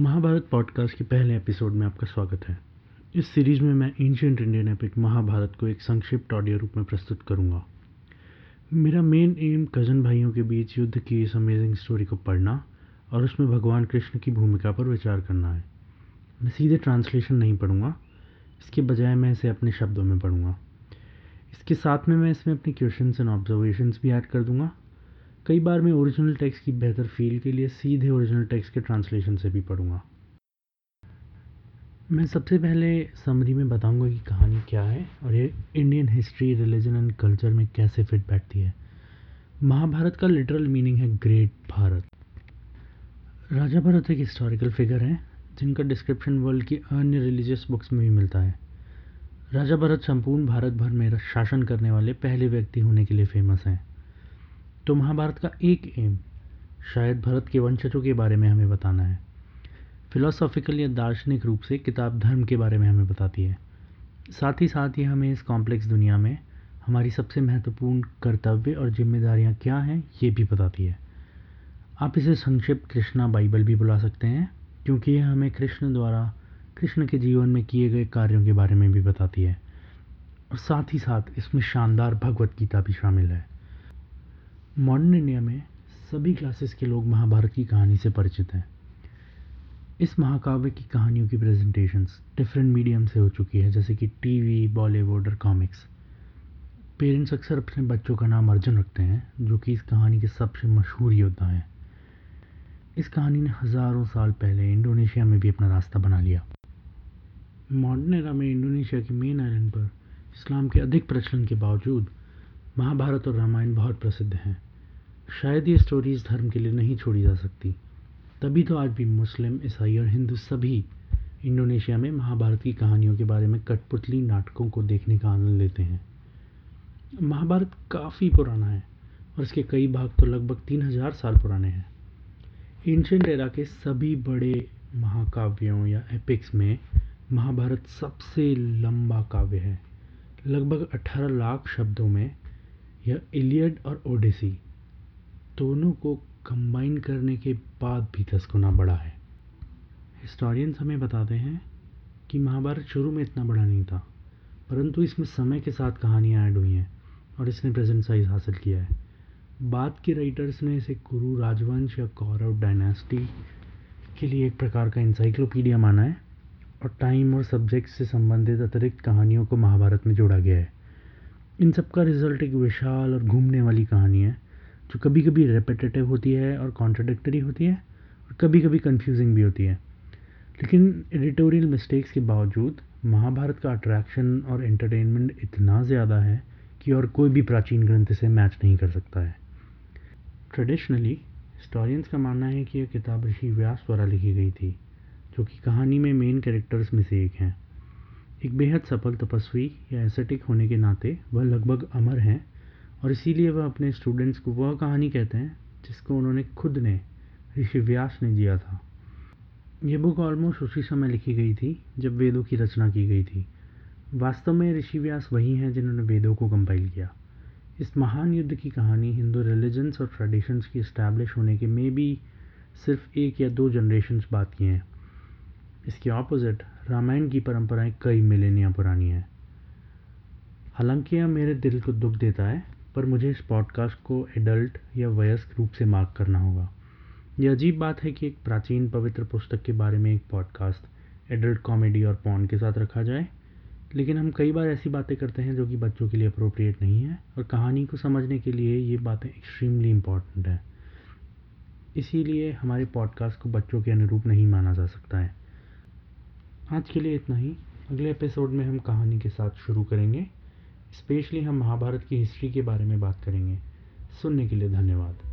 Mahabharat podcast के पहले episode में आपका स्वागत है। इस सीरीज़ में मैं एंशियंट इंडियन एपिक महाभारत को एक संक्षिप्त ऑडियो रूप में प्रस्तुत करूँगा। मेरा मेन एम कज़न भाइयों के बीच युद्ध की इस अमेजिंग स्टोरी को पढ़ना और उसमें भगवान कृष्ण की भूमिका पर विचार करना है। मैं सीधे ट्रांसलेशन नहीं पढ़ूँगा। इसके बजाय मैं इसे अपने शब्दों में पढ़ूँगा। इसके साथ में मैं इसमें अपने क्वेश्चंस एंड ऑब्जर्वेशंस भी ऐड कर दूँगा। कई बार मैं ओरिजिनल टेक्स्ट की बेहतर फील के लिए सीधे ओरिजिनल टेक्स्ट के ट्रांसलेशन से भी पढ़ूँगा। मैं सबसे पहले समरी में बताऊँगा कि कहानी क्या है और ये Indian history religion and culture में कैसे फिट बैठती है। महाभारत का लिटरल मीनिंग है ग्रेट भारत राजा भरत एक हिस्टोरिकल फिगर हैं, जिनका डिस्क्रिप्शन वर्ल्ड की अन्य रिलीजियस बुक्स में भी मिलता है। राजा भरत संपूर्ण भारत भर में शासन करने वाले पहले व्यक्ति होने के लिए फ़ेमस हैं। तो महाभारत का एक एम शायद भरत के वंशजों के बारे में हमें बताना है। फिलोसॉफिकल या दार्शनिक रूप से किताब धर्म के बारे में हमें बताती है। साथ ही साथ ही हमें इस कॉम्प्लेक्स दुनिया में हमारी सबसे महत्वपूर्ण कर्तव्य और जिम्मेदारियाँ क्या हैं, ये भी बताती है। आप इसे संक्षिप्त कृष्णा बाइबल भी बुला सकते हैं, क्योंकि यह हमें कृष्ण द्वारा, कृष्ण के जीवन में किए गए कार्यों के बारे में भी बताती है। और साथ ही साथ इसमें शानदार भगवत गीता भी शामिल है। मॉडर्न इंडिया में सभी क्लासेस के लोग महाभारत की कहानी से परिचित हैं। इस महाकाव्य की कहानियों की प्रेजेंटेशंस डिफरेंट मीडियम से हो चुकी है, जैसे कि टीवी बॉलीवुड और कॉमिक्स पेरेंट्स अक्सर अपने बच्चों का नाम अर्जुन रखते हैं, जो कि इस कहानी के सबसे मशहूर योद्धा हैं। इस कहानी ने हज़ारों साल पहले इंडोनेशिया में भी अपना रास्ता बना लिया। मॉडर्न एरा में इंडोनेशिया के मेन आइलैंड पर इस्लाम के अधिक प्रचलन के बावजूद महाभारत और रामायण बहुत प्रसिद्ध हैं। शायद ये स्टोरीज़ धर्म के लिए नहीं छोड़ी जा सकती। तभी तो आज भी मुस्लिम, ईसाई और हिंदू सभी इंडोनेशिया में महाभारत की कहानियों के बारे में कठपुतली नाटकों को देखने का आनंद लेते हैं। महाभारत काफ़ी पुराना है और इसके कई भाग तो लगभग तीन हज़ार साल पुराने हैं। एंशेंट एरा के सभी बड़े महाकाव्यों या एपिक्स में महाभारत सबसे लंबा काव्य है। लगभग 18 लाख शब्दों में यह इलियड और ओडिसी दोनों को कंबाइन करने के बाद भी दस गुना बड़ा है। हिस्टोरियंस हमें बताते हैं कि महाभारत शुरू में इतना बड़ा नहीं था, परंतु इसमें समय के साथ कहानियाँ ऐड हुई हैं और इसने प्रेजेंट साइज़ हासिल किया है। बाद के राइटर्स ने इसे कुरु राजवंश या कौरव डायनेस्टी के लिए एक प्रकार का इंसाइक्लोपीडिया माना है और टाइम और सब्जेक्ट से संबंधित अतिरिक्त कहानियों को महाभारत में जोड़ा गया है। इन सब का रिज़ल्ट एक विशाल और घूमने वाली कहानी है, जो कभी कभी रेपिटेटिव होती है और कॉन्ट्रडिक्टरी होती है और कभी कभी कंफ्यूजिंग भी होती है। लेकिन एडिटोरियल मिस्टेक्स के बावजूद, महाभारत का अट्रैक्शन और एंटरटेनमेंट इतना ज़्यादा है कि और कोई भी प्राचीन ग्रंथ से मैच नहीं कर सकता है। ट्रेडिशनली हिस्टोरियंस का मानना है कि यह किताब ऋषि व्यास द्वारा लिखी गई थी, जो कि कहानी में मेन कैरेक्टर्स में से एक हैं। एक बेहद सफल तपस्वी या एसेटिक होने के नाते वह लगभग अमर हैं और इसीलिए वह अपने स्टूडेंट्स को वह कहानी कहते हैं, जिसको उन्होंने खुद ने, ऋषि व्यास ने जिया था। ये बुक ऑलमोस्ट उसी समय लिखी गई थी, जब वेदों की रचना की गई थी। वास्तव में ऋषि व्यास वही हैं जिन्होंने वेदों को कंपाइल किया। इस महान युद्ध की कहानी हिंदू रिलीजन्स और ट्रेडिशंस की इस्टेब्लिश होने के में भी सिर्फ़ एक या दो जनरेशन्स बात की हैं। इसके ऑपोजिट रामायण की परंपराएँ कई मिलेनिया पुरानी हैं। हालाँकि यह मेरे दिल को दुख देता है, पर मुझे इस पॉडकास्ट को एडल्ट या वयस्क रूप से मार्क करना होगा। यह अजीब बात है कि एक प्राचीन पवित्र पुस्तक के बारे में एक पॉडकास्ट एडल्ट कॉमेडी और पॉन के साथ रखा जाए, लेकिन हम कई बार ऐसी बातें करते हैं जो कि बच्चों के लिए अप्रोप्रिएट नहीं है और कहानी को समझने के लिए ये बातें एक्सट्रीमली इंपॉर्टेंट हैं। इसीलिए हमारे पॉडकास्ट को बच्चों के अनुरूप नहीं माना जा सकता है। आज के लिए इतना ही। अगले एपिसोड में हम कहानी के साथ शुरू करेंगे। स्पेशली हम महाभारत की हिस्ट्री के बारे में बात करेंगे। सुनने के लिए धन्यवाद।